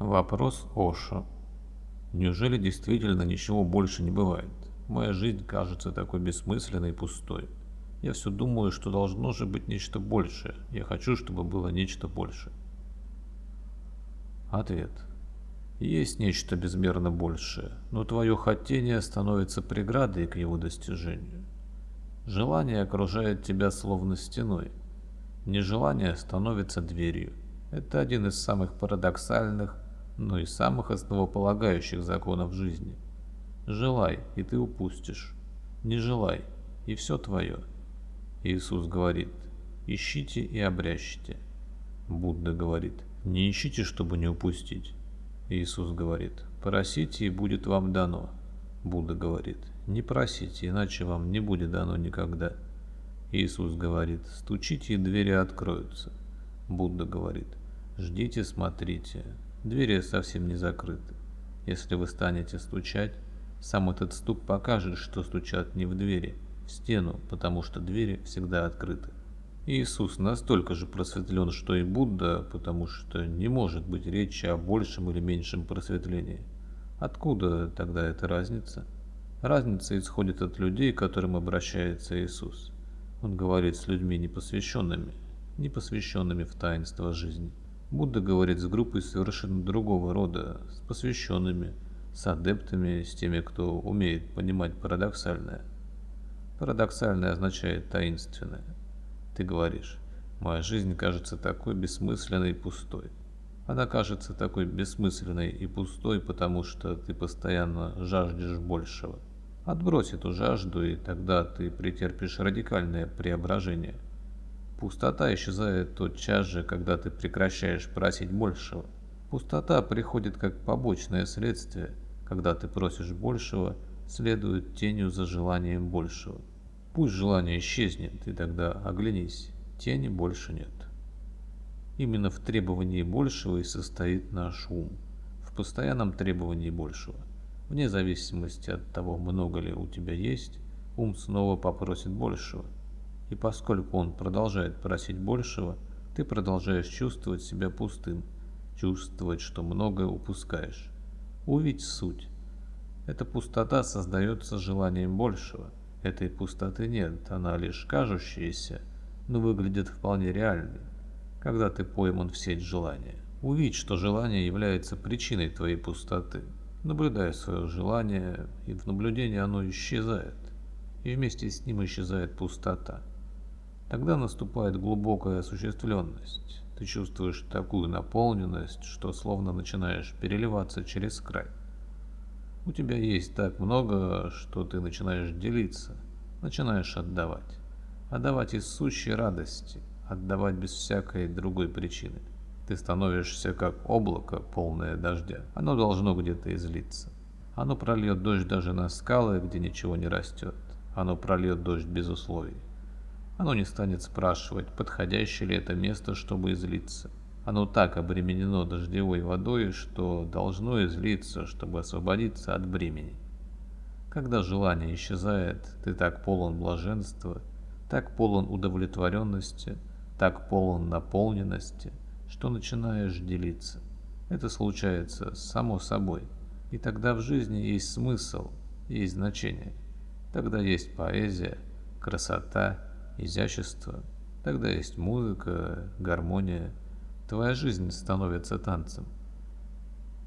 Вопрос Ошо. Неужели действительно ничего больше не бывает? Моя жизнь кажется такой бессмысленной и пустой. Я все думаю, что должно же быть нечто большее. Я хочу, чтобы было нечто большее. Ответ. Есть нечто безмерно большее, но твое хотение становится преградой к его достижению. Желание окружает тебя словно стеной. Нежелание становится дверью. Это один из самых парадоксальных но и самых основополагающих законов жизни. Желай, и ты упустишь. Не желай, и все твое. Иисус говорит, ищите и обрящите. Будда говорит, не ищите, чтобы не упустить. Иисус говорит, просите, и будет вам дано. Будда говорит, не просите, иначе вам не будет дано никогда. Иисус говорит, стучите, и двери откроются. Будда говорит, ждите, смотрите, Двери совсем не закрыты. Если вы станете стучать, сам этот стук покажет, что стучат не в двери, в стену, потому что двери всегда открыты. Иисус настолько же просветлен, что и Будда, потому что не может быть речи о большем или меньшем просветлении. Откуда тогда эта разница? Разница исходит от людей, к которым обращается Иисус. Он говорит с людьми непосвященными, непосвященными в таинство жизни. Будда говорит с группой совершенно другого рода, с посвященными, с адептами, с теми, кто умеет понимать парадоксальное. Парадоксальное означает таинственное. Ты говоришь, моя жизнь кажется такой бессмысленной и пустой. Она кажется такой бессмысленной и пустой, потому что ты постоянно жаждешь большего. Отбрось эту жажду, и тогда ты претерпишь радикальное преображение – Пустота исчезает тотчас же, когда ты прекращаешь просить большего. Пустота приходит как побочное следствие. Когда ты просишь большего, следует тенью за желанием большего. Пусть желание исчезнет, и тогда оглянись, тени больше нет. Именно в требовании большего и состоит наш ум. В постоянном требовании большего. Вне зависимости от того, много ли у тебя есть, ум снова попросит большего – и поскольку он продолжает просить большего, ты продолжаешь чувствовать себя пустым, чувствовать, что многое упускаешь. Увидь суть. Эта пустота создается желанием большего. Этой пустоты нет, она лишь кажущаяся, но выглядит вполне реальной, когда ты пойман в сеть желания. Увидь, что желание является причиной твоей пустоты. Наблюдай свое желание, и в наблюдении оно исчезает, и вместе с ним исчезает пустота. Тогда наступает глубокая осуществленность. Ты чувствуешь такую наполненность, что словно начинаешь переливаться через край. У тебя есть так много, что ты начинаешь делиться, начинаешь отдавать. Отдавать из сущей радости, отдавать без всякой другой причины. Ты становишься как облако, полное дождя. Оно должно где-то излиться. Оно прольет дождь даже на скалы, где ничего не растет. Оно прольет дождь без условий. Оно не станет спрашивать, подходящее ли это место, чтобы излиться. Оно так обременено дождевой водой, что должно излиться, чтобы освободиться от бремени. Когда желание исчезает, ты так полон блаженства, так полон удовлетворенности, так полон наполненности, что начинаешь делиться. Это случается само собой. И тогда в жизни есть смысл, есть значение. Тогда есть поэзия, красота изящество, тогда есть музыка, гармония, твоя жизнь становится танцем.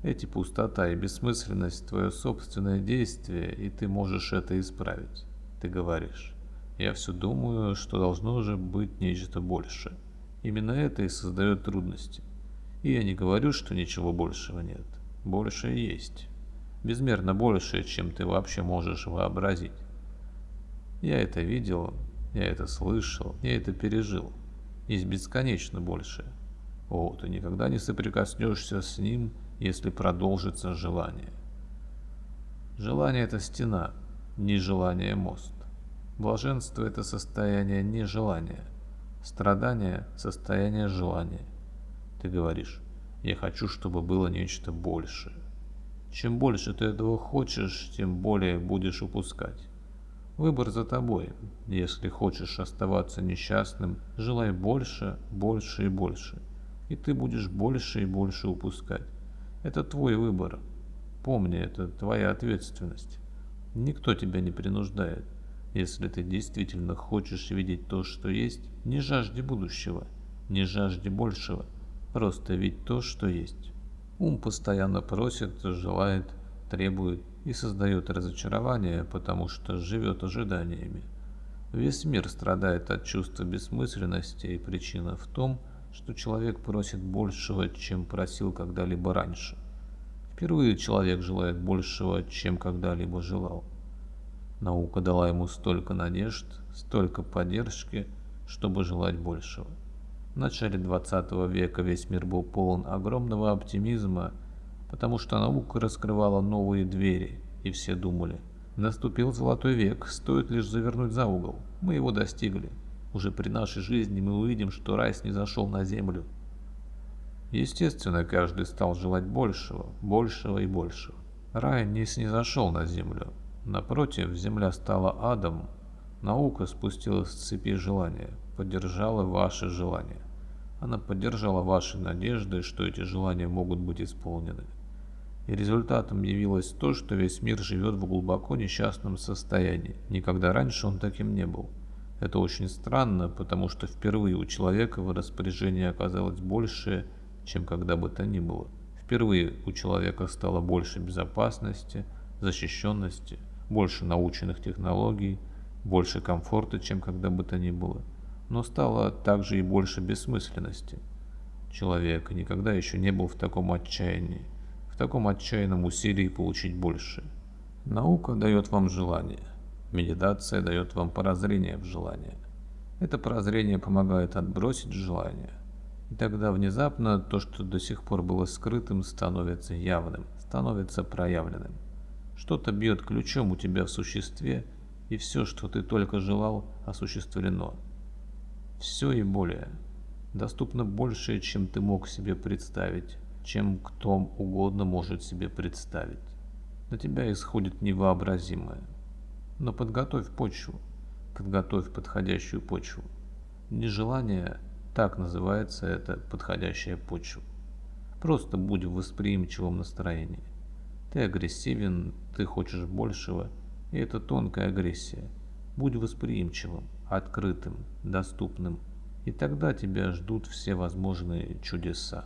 Эти пустота и бессмысленность – твое собственное действие, и ты можешь это исправить. Ты говоришь, я все думаю, что должно же быть нечто большее. Именно это и создает трудности. И я не говорю, что ничего большего нет. Большее есть. Безмерно большее, чем ты вообще можешь вообразить. Я это видел, я это слышал, я это пережил. Есть бесконечно больше. О, ты никогда не соприкоснешься с ним, если продолжится желание. Желание – это стена, нежелание – мост. Блаженство – это состояние нежелания. Страдание – состояние желания. Ты говоришь, я хочу, чтобы было нечто большее. Чем больше ты этого хочешь, тем более будешь упускать. Выбор за тобой. Если хочешь оставаться несчастным, желай больше, больше и больше. И ты будешь больше и больше упускать. Это твой выбор. Помни, это твоя ответственность. Никто тебя не принуждает. Если ты действительно хочешь видеть то, что есть, не жажди будущего, не жажди большего, просто видь то, что есть. Ум постоянно просит, желает, требует и создает разочарование, потому что живет ожиданиями. Весь мир страдает от чувства бессмысленности, и причина в том, что человек просит большего, чем просил когда-либо раньше. Впервые человек желает большего, чем когда-либо желал. Наука дала ему столько надежд, столько поддержки, чтобы желать большего. В начале 20 века весь мир был полон огромного оптимизма, потому что наука раскрывала новые двери, и все думали, наступил золотой век, стоит лишь завернуть за угол, мы его достигли. Уже при нашей жизни мы увидим, что рай снизошел на землю. Естественно, каждый стал желать большего, большего и большего. Рай не снизошел на землю, Напротив, земля стала адом. Наука спустилась с цепи желания, поддержала ваши желания. Она поддержала ваши надежды, что эти желания могут быть исполнены. И результатом явилось то, что весь мир живет в глубоко несчастном состоянии. Никогда раньше он таким не был. Это очень странно, потому что впервые у человека в распоряжении оказалось больше, чем когда бы то ни было. Впервые у человека стало больше безопасности, защищенности, больше наученных технологий, больше комфорта, чем когда бы то ни было, но стало также и больше бессмысленности. Человек никогда еще не был в таком отчаянии, таком отчаянном усилии получить больше. Наука дает вам желание, медитация дает вам прозрение в желание. Это прозрение помогает отбросить желание, и тогда внезапно то, что до сих пор было скрытым, становится явным, становится проявленным. Что-то бьет ключом у тебя в существе, и все, что ты только желал, осуществлено. Все и более. Доступно большее, чем ты мог себе представить, чем кто угодно может себе представить. На тебя исходит невообразимое. Но подготовь почву, подготовь подходящую почву. Нежелание, так называется это подходящая почва. Просто будь в восприимчивом настроении. Ты агрессивен, ты хочешь большего, и это тонкая агрессия. Будь восприимчивым, открытым, доступным, и тогда тебя ждут все возможные чудеса.